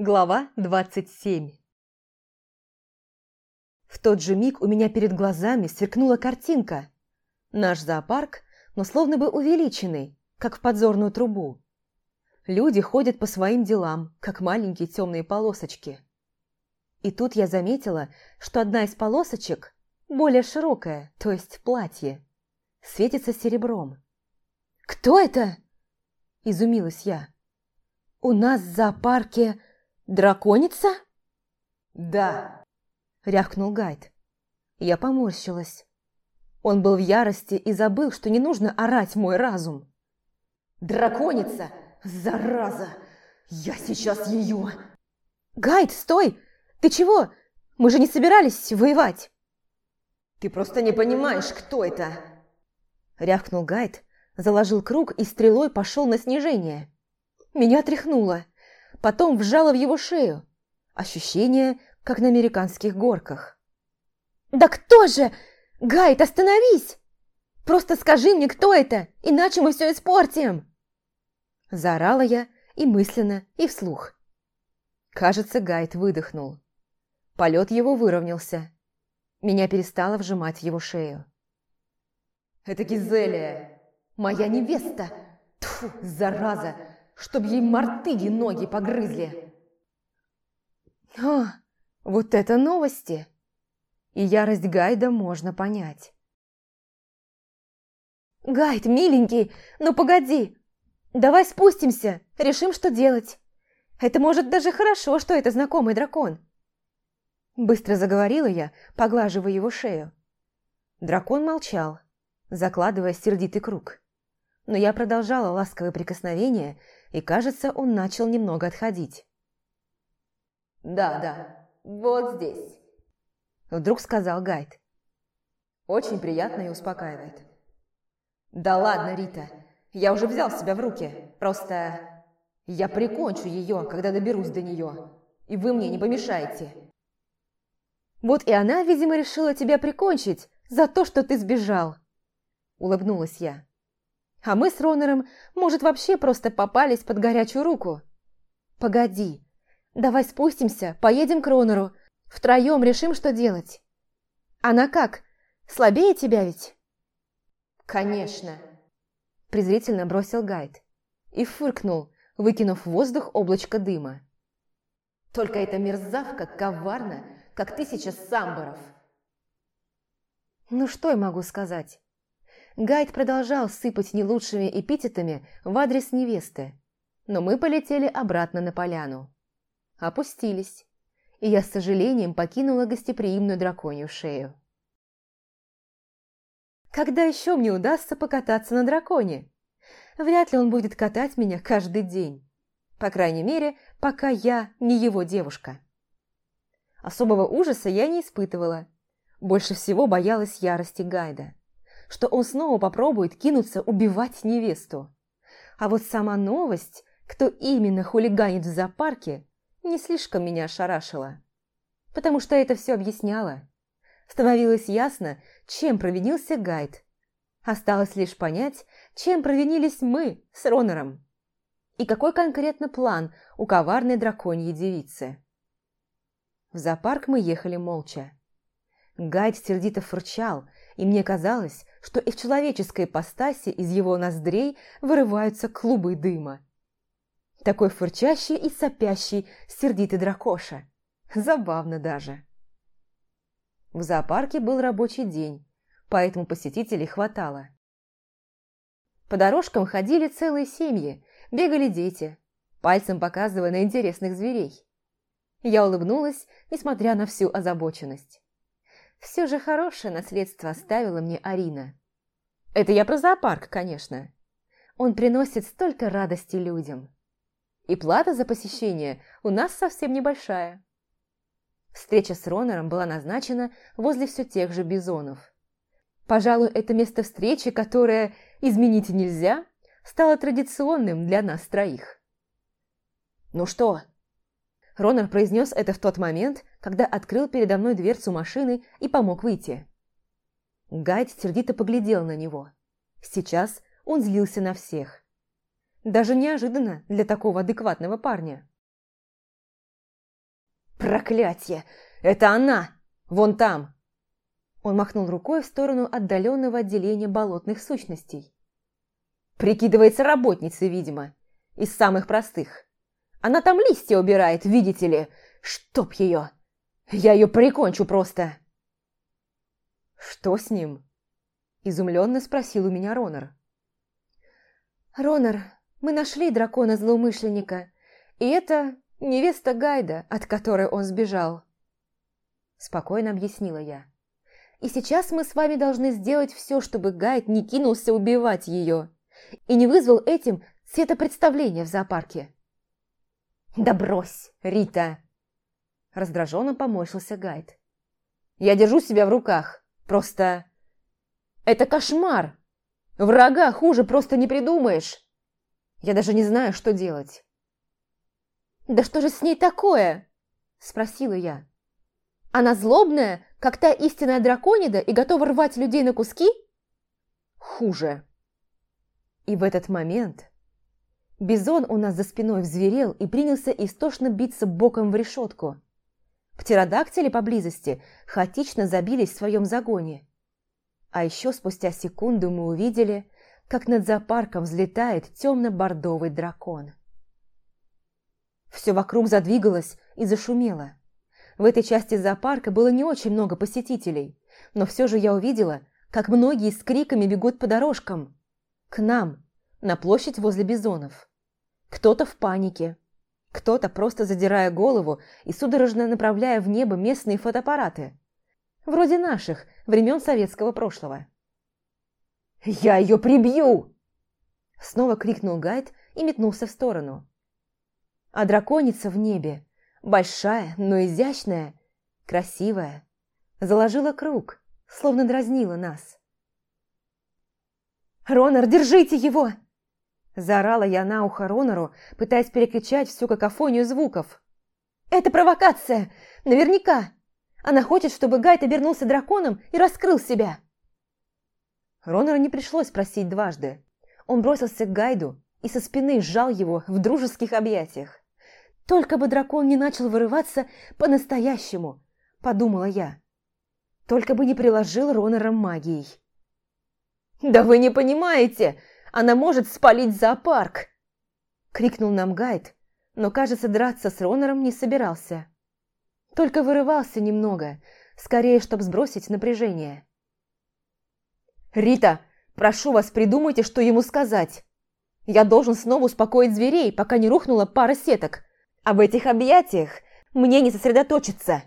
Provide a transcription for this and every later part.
Глава 27 В тот же миг у меня перед глазами сверкнула картинка. Наш зоопарк, но словно бы увеличенный, как в подзорную трубу. Люди ходят по своим делам, как маленькие темные полосочки. И тут я заметила, что одна из полосочек, более широкая, то есть платье, светится серебром. «Кто это?» – изумилась я. «У нас в зоопарке...» «Драконица?» «Да», – рявкнул Гайд. Я поморщилась. Он был в ярости и забыл, что не нужно орать мой разум. «Драконица! Зараза! Я сейчас ее...» «Гайд, стой! Ты чего? Мы же не собирались воевать!» «Ты просто не понимаешь, кто это!» Рявкнул Гайд, заложил круг и стрелой пошел на снижение. Меня тряхнуло потом вжала в его шею. Ощущение, как на американских горках. «Да кто же? Гайд, остановись! Просто скажи мне, кто это, иначе мы все испортим!» Заорала я и мысленно, и вслух. Кажется, Гайд выдохнул. Полет его выровнялся. Меня перестало вжимать его шею. «Это Гизелия! Моя невеста! Тьфу, зараза! чтоб ей мартыги ноги погрызли. А, вот это новости! И ярость Гайда можно понять. «Гайд, миленький, ну погоди! Давай спустимся, решим, что делать. Это может даже хорошо, что это знакомый дракон». Быстро заговорила я, поглаживая его шею. Дракон молчал, закладывая сердитый круг. Но я продолжала ласковые прикосновения, и, кажется, он начал немного отходить. «Да, да, вот здесь», – вдруг сказал гайд. «Очень приятно и успокаивает». «Да ладно, Рита, я уже взял себя в руки, просто я прикончу ее, когда доберусь до нее, и вы мне не помешаете». «Вот и она, видимо, решила тебя прикончить за то, что ты сбежал», – улыбнулась я. А мы с Ронером, может, вообще просто попались под горячую руку. Погоди. Давай спустимся, поедем к Ронеру. Втроем решим, что делать. Она как? Слабее тебя ведь? Конечно. Презрительно бросил гайд. И фыркнул, выкинув в воздух облачко дыма. Только эта мерзавка коварна, как тысяча самборов. Ну что я могу сказать? Гайд продолжал сыпать нелучшими эпитетами в адрес невесты, но мы полетели обратно на поляну. Опустились, и я с сожалением покинула гостеприимную драконью шею. Когда еще мне удастся покататься на драконе? Вряд ли он будет катать меня каждый день. По крайней мере, пока я не его девушка. Особого ужаса я не испытывала. Больше всего боялась ярости Гайда что он снова попробует кинуться убивать невесту. А вот сама новость, кто именно хулиганит в зоопарке, не слишком меня ошарашила. Потому что это все объясняло. Становилось ясно, чем провинился гайд. Осталось лишь понять, чем провинились мы с Ронором. И какой конкретно план у коварной драконьей девицы. В зоопарк мы ехали молча. Гайд сердито фырчал, и мне казалось, что и в человеческой постаси из его ноздрей вырываются клубы дыма. Такой фырчащий и сопящий сердитый дракоша. Забавно даже. В зоопарке был рабочий день, поэтому посетителей хватало. По дорожкам ходили целые семьи, бегали дети, пальцем показывая на интересных зверей. Я улыбнулась, несмотря на всю озабоченность. Все же хорошее наследство оставила мне Арина. Это я про зоопарк, конечно. Он приносит столько радости людям. И плата за посещение у нас совсем небольшая. Встреча с Ронором была назначена возле все тех же бизонов. Пожалуй, это место встречи, которое изменить нельзя, стало традиционным для нас троих. «Ну что, Ронар произнес это в тот момент, когда открыл передо мной дверцу машины и помог выйти. Гайд сердито поглядел на него. Сейчас он злился на всех. Даже неожиданно для такого адекватного парня. «Проклятье! Это она! Вон там!» Он махнул рукой в сторону отдаленного отделения болотных сущностей. «Прикидывается работницей, видимо, из самых простых». Она там листья убирает, видите ли. Чтоб ее! Я ее прикончу просто!» «Что с ним?» – изумленно спросил у меня Ронор. «Ронор, мы нашли дракона-злоумышленника, и это невеста Гайда, от которой он сбежал», – спокойно объяснила я. «И сейчас мы с вами должны сделать все, чтобы Гайд не кинулся убивать ее и не вызвал этим светопредставление в зоопарке. «Да брось, Рита!» Раздраженно помошился Гайд. «Я держу себя в руках. Просто... Это кошмар! Врага хуже просто не придумаешь! Я даже не знаю, что делать!» «Да что же с ней такое?» Спросила я. «Она злобная, как та истинная драконида и готова рвать людей на куски?» «Хуже!» И в этот момент Бизон у нас за спиной взверел и принялся истошно биться боком в решетку. Птеродактили поблизости хаотично забились в своем загоне. А еще спустя секунду мы увидели, как над зоопарком взлетает темно-бордовый дракон. Все вокруг задвигалось и зашумело. В этой части зоопарка было не очень много посетителей, но все же я увидела, как многие с криками бегут по дорожкам. К нам, на площадь возле бизонов. Кто-то в панике. Кто-то просто задирая голову и судорожно направляя в небо местные фотоаппараты. Вроде наших, времен советского прошлого. «Я ее прибью!» Снова крикнул Гайд и метнулся в сторону. А драконица в небе, большая, но изящная, красивая, заложила круг, словно дразнила нас. «Ронар, держите его!» Заорала я на ухо Ронору, пытаясь перекричать всю какофонию звуков. «Это провокация! Наверняка! Она хочет, чтобы Гайд обернулся драконом и раскрыл себя!» Ронору не пришлось просить дважды. Он бросился к Гайду и со спины сжал его в дружеских объятиях. «Только бы дракон не начал вырываться по-настоящему!» – подумала я. «Только бы не приложил Ронора магией!» «Да вы не понимаете! Она может спалить зоопарк!» — крикнул нам гайд, но, кажется, драться с Ронором не собирался. Только вырывался немного, скорее, чтобы сбросить напряжение. «Рита, прошу вас, придумайте, что ему сказать. Я должен снова успокоить зверей, пока не рухнула пара сеток. А в этих объятиях мне не сосредоточиться!»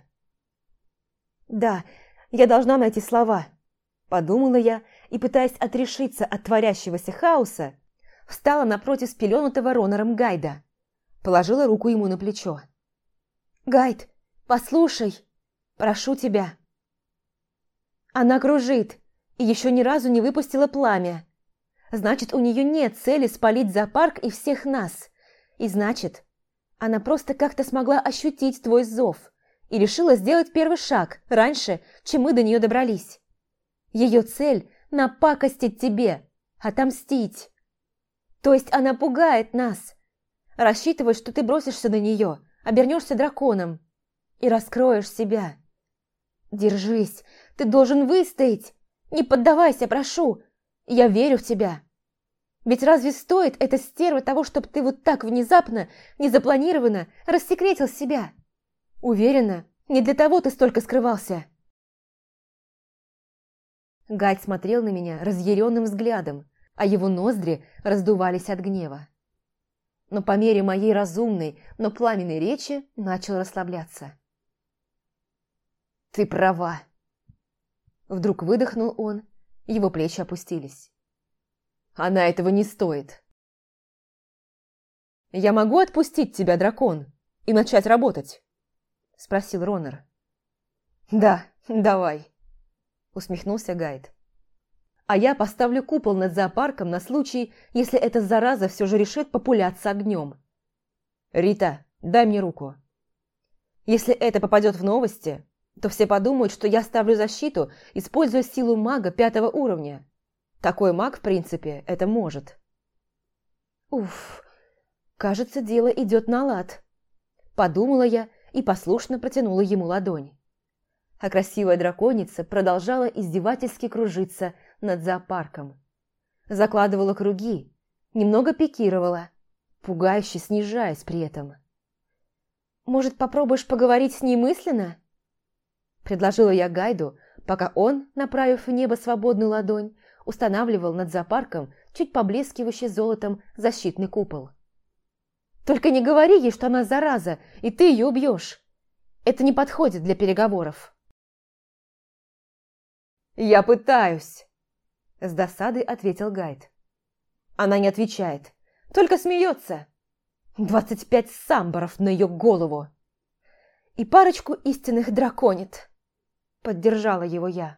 «Да, я должна найти слова», – подумала я, и, пытаясь отрешиться от творящегося хаоса, встала напротив спеленутого Ронором Гайда. Положила руку ему на плечо. «Гайд, послушай! Прошу тебя!» Она кружит и еще ни разу не выпустила пламя. Значит, у нее нет цели спалить зоопарк и всех нас. И значит, она просто как-то смогла ощутить твой зов и решила сделать первый шаг раньше, чем мы до нее добрались. Ее цель напакостить тебе, отомстить. То есть она пугает нас. рассчитывая, что ты бросишься на нее, обернешься драконом и раскроешь себя. Держись, ты должен выстоять. Не поддавайся, прошу. Я верю в тебя. Ведь разве стоит эта стерва того, чтобы ты вот так внезапно, незапланированно рассекретил себя? Уверена, не для того ты столько скрывался. Гайд смотрел на меня разъяренным взглядом, а его ноздри раздувались от гнева. Но по мере моей разумной, но пламенной речи начал расслабляться. «Ты права!» Вдруг выдохнул он, его плечи опустились. «Она этого не стоит!» «Я могу отпустить тебя, дракон, и начать работать?» Спросил Ронар. «Да, давай!» – усмехнулся Гайд. «А я поставлю купол над зоопарком на случай, если эта зараза все же решит популяться огнем». «Рита, дай мне руку». «Если это попадет в новости, то все подумают, что я ставлю защиту, используя силу мага пятого уровня. Такой маг, в принципе, это может». «Уф, кажется, дело идет на лад», – подумала я и послушно протянула ему ладонь а красивая драконица продолжала издевательски кружиться над зоопарком. Закладывала круги, немного пикировала, пугающе снижаясь при этом. «Может, попробуешь поговорить с ней мысленно?» Предложила я гайду, пока он, направив в небо свободную ладонь, устанавливал над зоопарком чуть поблескивающий золотом защитный купол. «Только не говори ей, что она зараза, и ты ее убьешь. Это не подходит для переговоров». «Я пытаюсь!» С досадой ответил гайд. Она не отвечает, только смеется. Двадцать пять самбаров на ее голову. И парочку истинных драконит. Поддержала его я.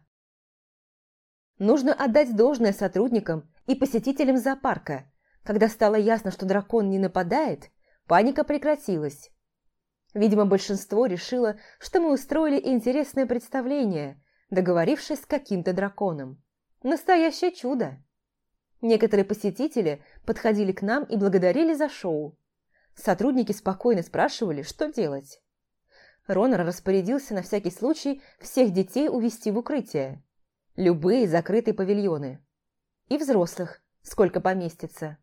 Нужно отдать должное сотрудникам и посетителям зоопарка. Когда стало ясно, что дракон не нападает, паника прекратилась. Видимо, большинство решило, что мы устроили интересное представление, договорившись с каким-то драконом. Настоящее чудо! Некоторые посетители подходили к нам и благодарили за шоу. Сотрудники спокойно спрашивали, что делать. Ронор распорядился на всякий случай всех детей увести в укрытие. Любые закрытые павильоны. И взрослых, сколько поместится.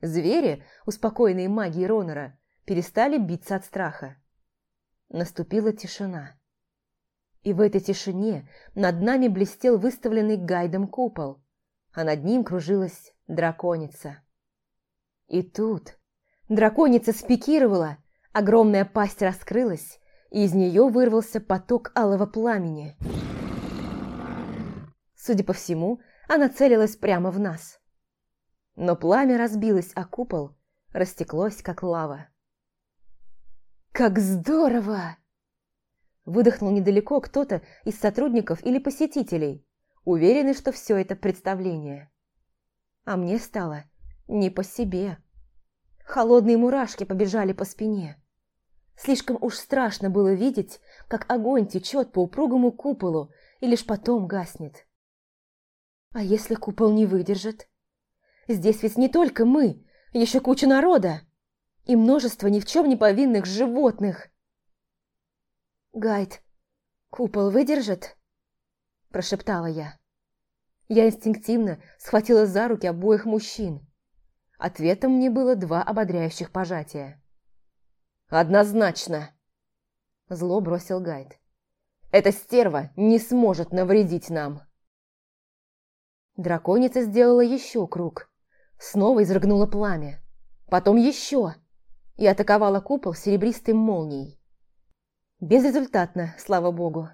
Звери, успокоенные магией Ронора, перестали биться от страха. Наступила тишина. И в этой тишине над нами блестел выставленный гайдом купол, а над ним кружилась драконица. И тут драконица спикировала, огромная пасть раскрылась, и из нее вырвался поток алого пламени. Судя по всему, она целилась прямо в нас. Но пламя разбилось а купол, растеклось, как лава. «Как здорово!» выдохнул недалеко кто-то из сотрудников или посетителей, уверенный, что все это представление. А мне стало не по себе. Холодные мурашки побежали по спине. Слишком уж страшно было видеть, как огонь течет по упругому куполу и лишь потом гаснет. А если купол не выдержит? Здесь ведь не только мы, еще куча народа и множество ни в чем не повинных животных, Гайд, купол выдержит?» – прошептала я. Я инстинктивно схватила за руки обоих мужчин. Ответом мне было два ободряющих пожатия. «Однозначно!» – зло бросил Гайд. «Эта стерва не сможет навредить нам!» Драконица сделала еще круг. Снова изрыгнула пламя. Потом еще. И атаковала купол серебристой молнией. Безрезультатно, слава богу.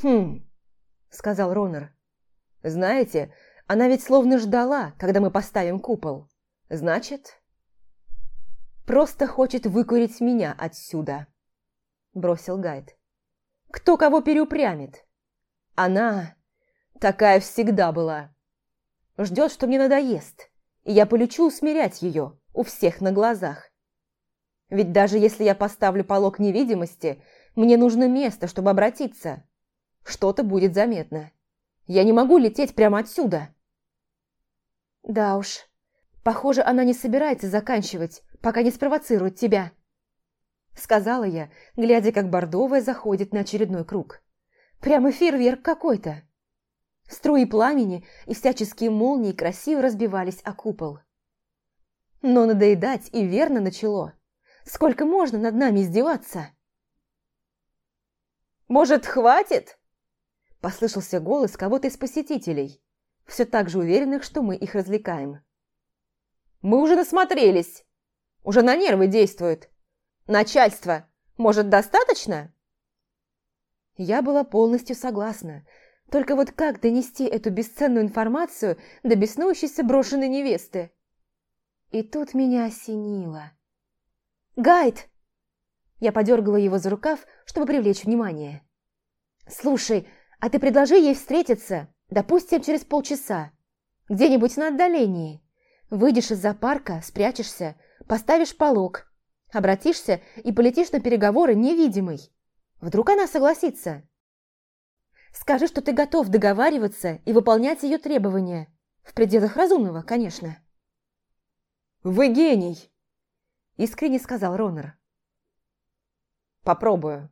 «Хм», — сказал Ронер. «Знаете, она ведь словно ждала, когда мы поставим купол. Значит...» «Просто хочет выкурить меня отсюда», — бросил гайд. «Кто кого переупрямит?» «Она такая всегда была. Ждет, что мне надоест, и я полечу усмирять ее у всех на глазах. Ведь даже если я поставлю полог невидимости, мне нужно место, чтобы обратиться. Что-то будет заметно. Я не могу лететь прямо отсюда. Да уж. Похоже, она не собирается заканчивать, пока не спровоцирует тебя. Сказала я, глядя, как бордовая заходит на очередной круг. Прямо фейерверк какой-то. Струи пламени и всяческие молнии красиво разбивались о купол. Но надоедать и верно начало – Сколько можно над нами издеваться?» «Может, хватит?» Послышался голос кого-то из посетителей, все так же уверенных, что мы их развлекаем. «Мы уже насмотрелись. Уже на нервы действуют. Начальство, может, достаточно?» Я была полностью согласна. Только вот как донести эту бесценную информацию до беснующейся брошенной невесты? И тут меня осенило. «Гайд!» Я подергала его за рукав, чтобы привлечь внимание. «Слушай, а ты предложи ей встретиться, допустим, через полчаса, где-нибудь на отдалении. Выйдешь из зоопарка, спрячешься, поставишь полог, обратишься и полетишь на переговоры невидимый. Вдруг она согласится?» Скажи, что ты готов договариваться и выполнять ее требования. В пределах разумного, конечно. «Вы гений!» Искренне сказал Ронер. «Попробую.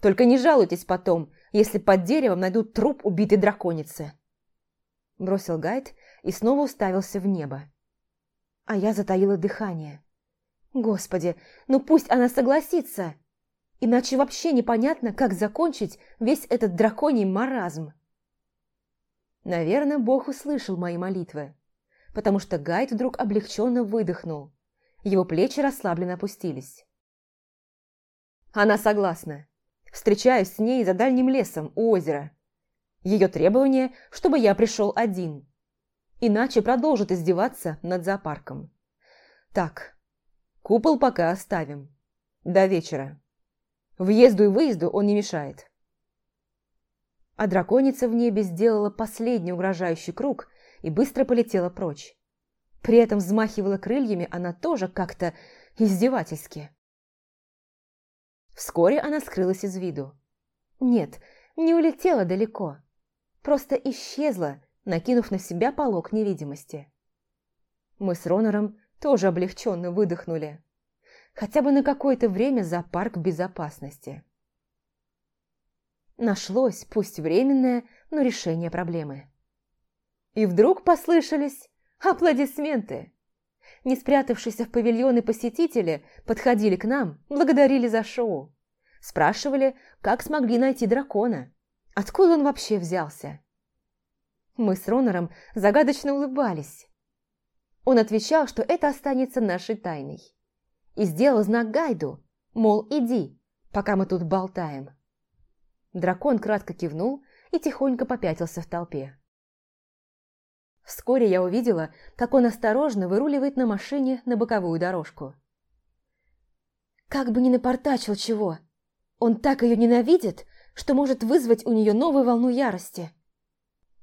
Только не жалуйтесь потом, если под деревом найдут труп убитой драконицы». Бросил гайд и снова уставился в небо. А я затаила дыхание. «Господи, ну пусть она согласится!» Иначе вообще непонятно, как закончить весь этот драконий маразм. Наверное, Бог услышал мои молитвы, потому что Гайд вдруг облегченно выдохнул. Его плечи расслабленно опустились. Она согласна. Встречаюсь с ней за дальним лесом у озера. Ее требование, чтобы я пришел один. Иначе продолжит издеваться над зоопарком. Так, купол пока оставим. До вечера. Въезду и выезду он не мешает. А драконица в небе сделала последний угрожающий круг и быстро полетела прочь. При этом взмахивала крыльями она тоже как-то издевательски. Вскоре она скрылась из виду. Нет, не улетела далеко. Просто исчезла, накинув на себя полог невидимости. Мы с Ронором тоже облегченно выдохнули. Хотя бы на какое-то время зоопарк безопасности. Нашлось, пусть временное, но решение проблемы. И вдруг послышались Аплодисменты! Не спрятавшиеся в павильоны посетители подходили к нам, благодарили за шоу. Спрашивали, как смогли найти дракона, откуда он вообще взялся. Мы с Ронором загадочно улыбались. Он отвечал, что это останется нашей тайной. И сделал знак Гайду, мол, иди, пока мы тут болтаем. Дракон кратко кивнул и тихонько попятился в толпе. Вскоре я увидела, как он осторожно выруливает на машине на боковую дорожку. Как бы ни напортачил чего, он так ее ненавидит, что может вызвать у нее новую волну ярости.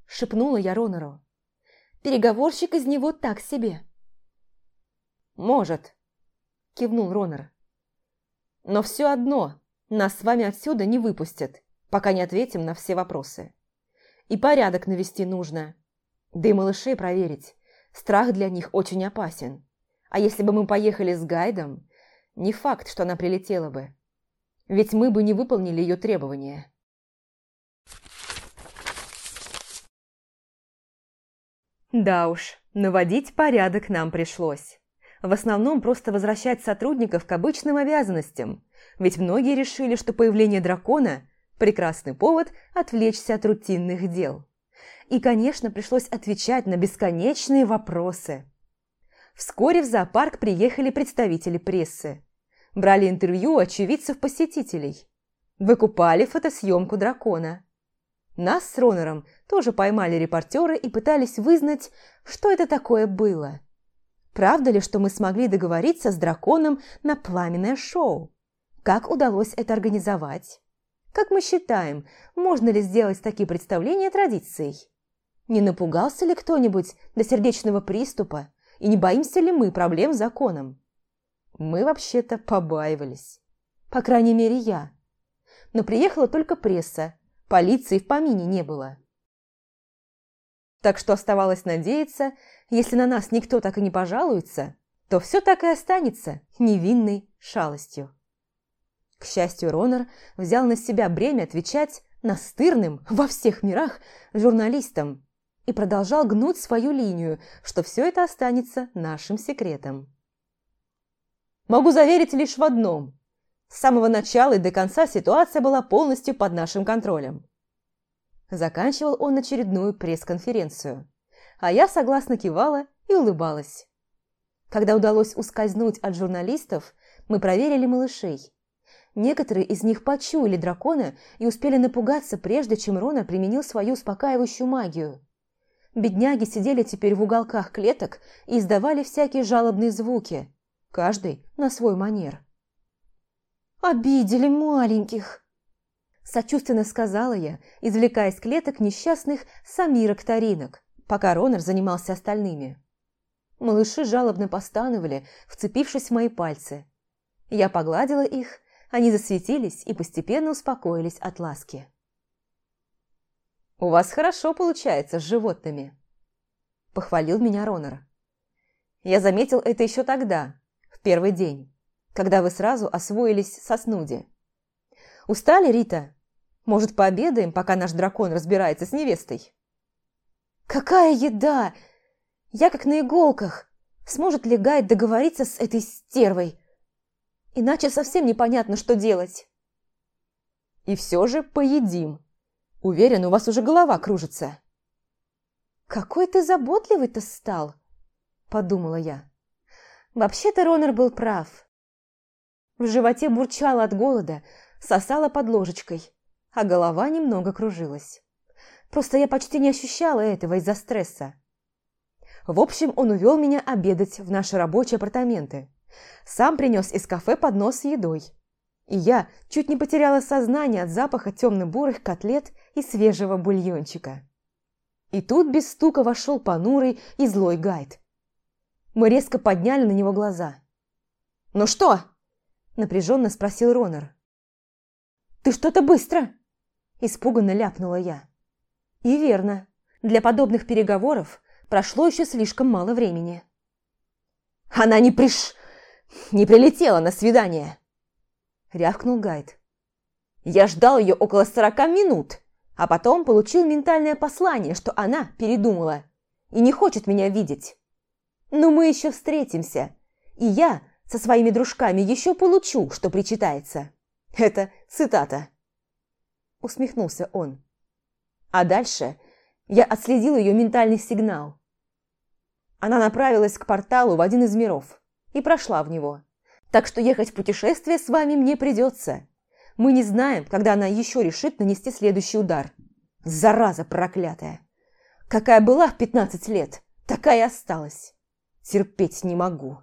Шепнула я Ронору. Переговорщик из него так себе. «Может», – кивнул Ронор. «Но все одно нас с вами отсюда не выпустят, пока не ответим на все вопросы. И порядок навести нужно. Да и малышей проверить. Страх для них очень опасен. А если бы мы поехали с гайдом, не факт, что она прилетела бы. Ведь мы бы не выполнили ее требования. Да уж, наводить порядок нам пришлось. В основном просто возвращать сотрудников к обычным обязанностям, ведь многие решили, что появление дракона – прекрасный повод отвлечься от рутинных дел и, конечно, пришлось отвечать на бесконечные вопросы. Вскоре в зоопарк приехали представители прессы. Брали интервью очевидцев-посетителей. Выкупали фотосъемку дракона. Нас с Ронором тоже поймали репортеры и пытались вызнать, что это такое было. Правда ли, что мы смогли договориться с драконом на пламенное шоу? Как удалось это организовать? Как мы считаем, можно ли сделать такие представления традицией? Не напугался ли кто-нибудь до сердечного приступа? И не боимся ли мы проблем с законом? Мы вообще-то побаивались. По крайней мере, я. Но приехала только пресса. Полиции в помине не было. Так что оставалось надеяться, если на нас никто так и не пожалуется, то все так и останется невинной шалостью. К счастью, Ронер взял на себя бремя отвечать настырным во всех мирах журналистам и продолжал гнуть свою линию, что все это останется нашим секретом. Могу заверить лишь в одном. С самого начала и до конца ситуация была полностью под нашим контролем. Заканчивал он очередную пресс-конференцию. А я согласно кивала и улыбалась. Когда удалось ускользнуть от журналистов, мы проверили малышей – Некоторые из них почуяли дракона и успели напугаться, прежде чем Рона применил свою успокаивающую магию. Бедняги сидели теперь в уголках клеток и издавали всякие жалобные звуки, каждый на свой манер. «Обидели маленьких!» Сочувственно сказала я, извлекая из клеток несчастных самирок-таринок, пока Ронар занимался остальными. Малыши жалобно постановали, вцепившись в мои пальцы. Я погладила их они засветились и постепенно успокоились от ласки. «У вас хорошо получается с животными», – похвалил меня Ронор. «Я заметил это еще тогда, в первый день, когда вы сразу освоились со снуди. Устали, Рита? Может, пообедаем, пока наш дракон разбирается с невестой?» «Какая еда! Я как на иголках! Сможет ли Гайд договориться с этой стервой?» Иначе совсем непонятно, что делать. И все же поедим. Уверен, у вас уже голова кружится. Какой ты заботливый-то стал, подумала я. Вообще-то Ронер был прав. В животе бурчало от голода, сосало под ложечкой, а голова немного кружилась. Просто я почти не ощущала этого из-за стресса. В общем, он увел меня обедать в наши рабочие апартаменты. Сам принес из кафе поднос с едой. И я чуть не потеряла сознание от запаха темно-бурых котлет и свежего бульончика. И тут без стука вошел понурый и злой гайд. Мы резко подняли на него глаза. «Ну что?» – напряженно спросил Ронор. «Ты что-то быстро!» – испуганно ляпнула я. «И верно. Для подобных переговоров прошло еще слишком мало времени». «Она не приш не прилетела на свидание!» Рявкнул гайд. «Я ждал ее около сорока минут, а потом получил ментальное послание, что она передумала и не хочет меня видеть. Но мы еще встретимся, и я со своими дружками еще получу, что причитается». Это цитата. Усмехнулся он. А дальше я отследил ее ментальный сигнал. Она направилась к порталу в один из миров – и прошла в него. Так что ехать в путешествие с вами мне придется. Мы не знаем, когда она еще решит нанести следующий удар. Зараза проклятая! Какая была в 15 лет, такая и осталась. Терпеть не могу.